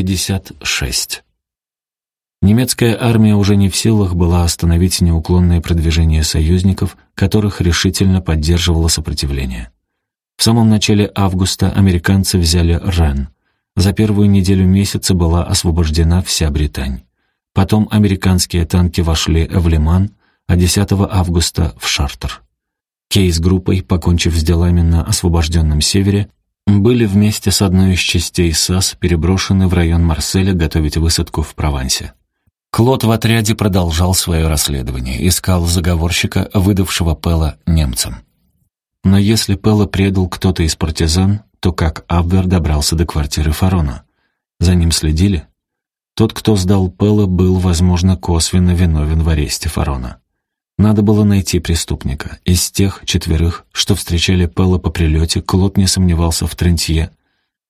56. Немецкая армия уже не в силах была остановить неуклонное продвижение союзников, которых решительно поддерживало сопротивление. В самом начале августа американцы взяли Рен. За первую неделю месяца была освобождена вся Британь. Потом американские танки вошли в Лиман, а 10 августа в Шартер. Кей с группой, покончив с делами на освобожденном севере, были вместе с одной из частей САС переброшены в район Марселя готовить высадку в Провансе. Клод в отряде продолжал свое расследование, искал заговорщика, выдавшего Пэла немцам. Но если Пэла предал кто-то из партизан, то как Абвер добрался до квартиры Фарона? За ним следили? Тот, кто сдал Пэла, был, возможно, косвенно виновен в аресте Фарона. Надо было найти преступника. Из тех четверых, что встречали Пэла по прилете, Клод не сомневался в Трентье.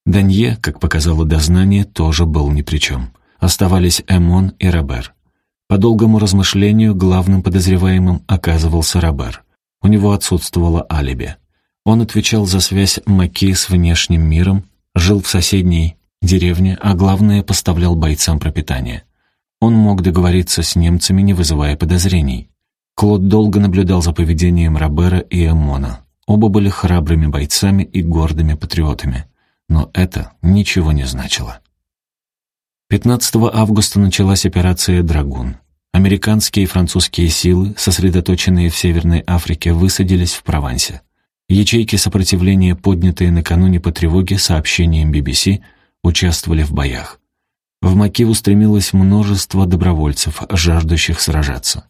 Данье, как показало дознание, тоже был ни при чем оставались Эмон и Робер. По долгому размышлению главным подозреваемым оказывался Робер. У него отсутствовало алиби. Он отвечал за связь Маки с внешним миром, жил в соседней деревне, а главное, поставлял бойцам пропитание. Он мог договориться с немцами, не вызывая подозрений. Клод долго наблюдал за поведением Робера и Эмона. Оба были храбрыми бойцами и гордыми патриотами. Но это ничего не значило. 15 августа началась операция «Драгун». Американские и французские силы, сосредоточенные в Северной Африке, высадились в Провансе. Ячейки сопротивления, поднятые накануне по тревоге сообщением BBC, участвовали в боях. В Маки устремилось множество добровольцев, жаждущих сражаться.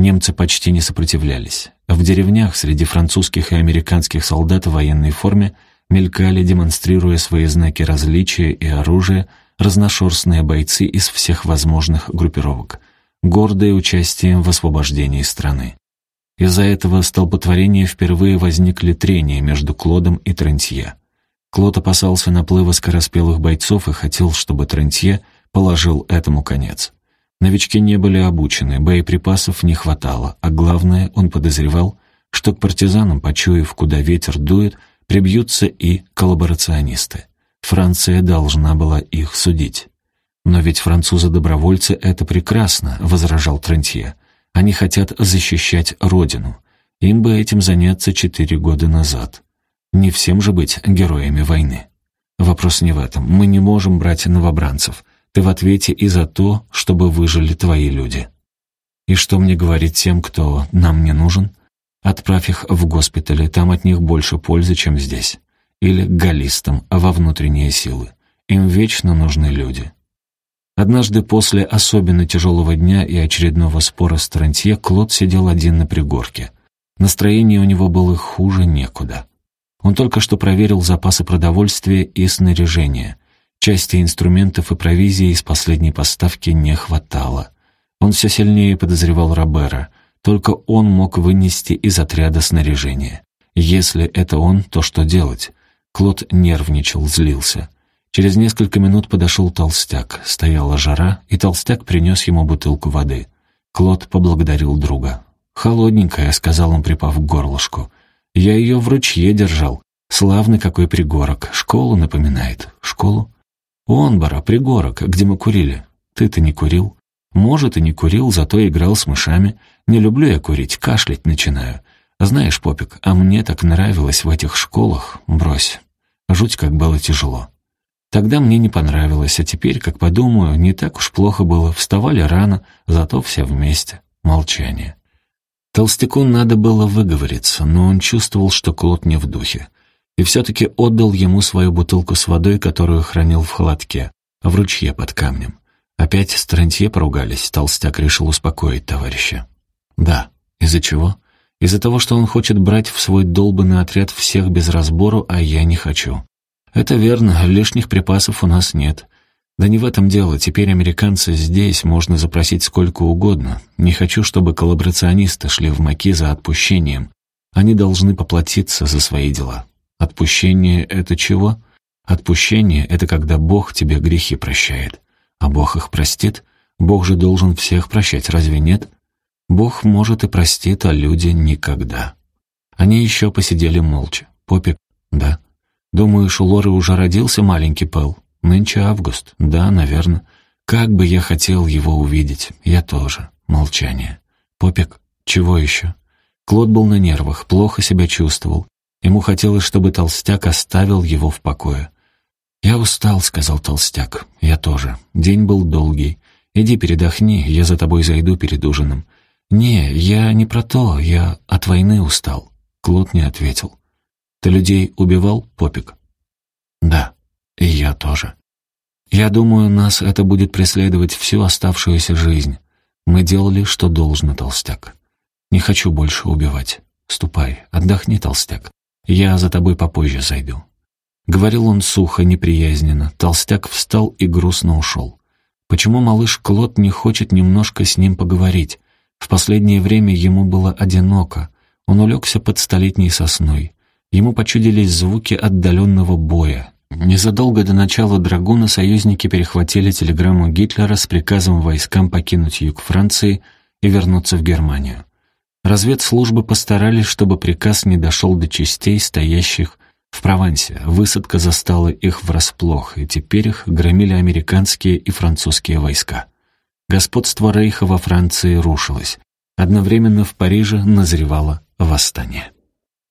Немцы почти не сопротивлялись. В деревнях среди французских и американских солдат в военной форме мелькали, демонстрируя свои знаки различия и оружия, разношерстные бойцы из всех возможных группировок, гордые участием в освобождении страны. Из-за этого столпотворения впервые возникли трения между Клодом и Трентье. Клод опасался наплыва скороспелых бойцов и хотел, чтобы Трентье положил этому конец. Новички не были обучены, боеприпасов не хватало, а главное, он подозревал, что к партизанам, почуяв, куда ветер дует, прибьются и коллаборационисты. Франция должна была их судить. «Но ведь французы-добровольцы — это прекрасно», — возражал Трентье. «Они хотят защищать родину. Им бы этим заняться четыре года назад. Не всем же быть героями войны. Вопрос не в этом. Мы не можем брать новобранцев. Ты в ответе и за то, чтобы выжили твои люди. И что мне говорить тем, кто нам не нужен? Отправь их в госпитали, там от них больше пользы, чем здесь или галлистам, а во внутренние силы. Им вечно нужны люди. Однажды после особенно тяжелого дня и очередного спора с Трантье Клод сидел один на пригорке. Настроение у него было хуже некуда. Он только что проверил запасы продовольствия и снаряжения. Части инструментов и провизии из последней поставки не хватало. Он все сильнее подозревал Робера. Только он мог вынести из отряда снаряжение. Если это он, то что делать? Клод нервничал, злился. Через несколько минут подошел толстяк. Стояла жара, и толстяк принес ему бутылку воды. Клод поблагодарил друга. «Холодненькая», — сказал он, припав к горлышку. «Я ее в ручье держал. Славный какой пригорок. Школу напоминает. Школу?» «Онбара, пригорок, где мы курили. Ты-то не курил?» «Может, и не курил, зато играл с мышами. Не люблю я курить, кашлять начинаю. Знаешь, Попик, а мне так нравилось в этих школах. Брось. Жуть, как было тяжело. Тогда мне не понравилось, а теперь, как подумаю, не так уж плохо было. Вставали рано, зато все вместе. Молчание. Толстяку надо было выговориться, но он чувствовал, что Клод не в духе. И все-таки отдал ему свою бутылку с водой, которую хранил в холодке, в ручье под камнем. Опять с Трентье поругались, толстяк решил успокоить товарища. «Да. Из-за чего?» Из-за того, что он хочет брать в свой долбанный отряд всех без разбору, а я не хочу. Это верно, лишних припасов у нас нет. Да не в этом дело, теперь американцы здесь, можно запросить сколько угодно. Не хочу, чтобы коллаборационисты шли в маки за отпущением. Они должны поплатиться за свои дела. Отпущение — это чего? Отпущение — это когда Бог тебе грехи прощает. А Бог их простит? Бог же должен всех прощать, разве нет? Бог может и простит, а люди никогда. Они еще посидели молча. Попик, да. Думаешь, у Лоры уже родился маленький Пэл? Нынче август. Да, наверное. Как бы я хотел его увидеть. Я тоже. Молчание. Попик, чего еще? Клод был на нервах, плохо себя чувствовал. Ему хотелось, чтобы толстяк оставил его в покое. «Я устал», — сказал толстяк. «Я тоже. День был долгий. Иди передохни, я за тобой зайду перед ужином». «Не, я не про то, я от войны устал». Клод не ответил. «Ты людей убивал, Попик?» «Да, и я тоже. Я думаю, нас это будет преследовать всю оставшуюся жизнь. Мы делали, что должно, толстяк. Не хочу больше убивать. Ступай, отдохни, толстяк. Я за тобой попозже зайду». Говорил он сухо, неприязненно. Толстяк встал и грустно ушел. Почему малыш Клод не хочет немножко с ним поговорить? В последнее время ему было одиноко. Он улегся под столетней сосной. Ему почудились звуки отдаленного боя. Незадолго до начала Драгуна союзники перехватили телеграмму Гитлера с приказом войскам покинуть юг Франции и вернуться в Германию. Разведслужбы постарались, чтобы приказ не дошел до частей, стоящих в Провансе. Высадка застала их врасплох, и теперь их громили американские и французские войска. Господство Рейха во Франции рушилось. Одновременно в Париже назревало восстание.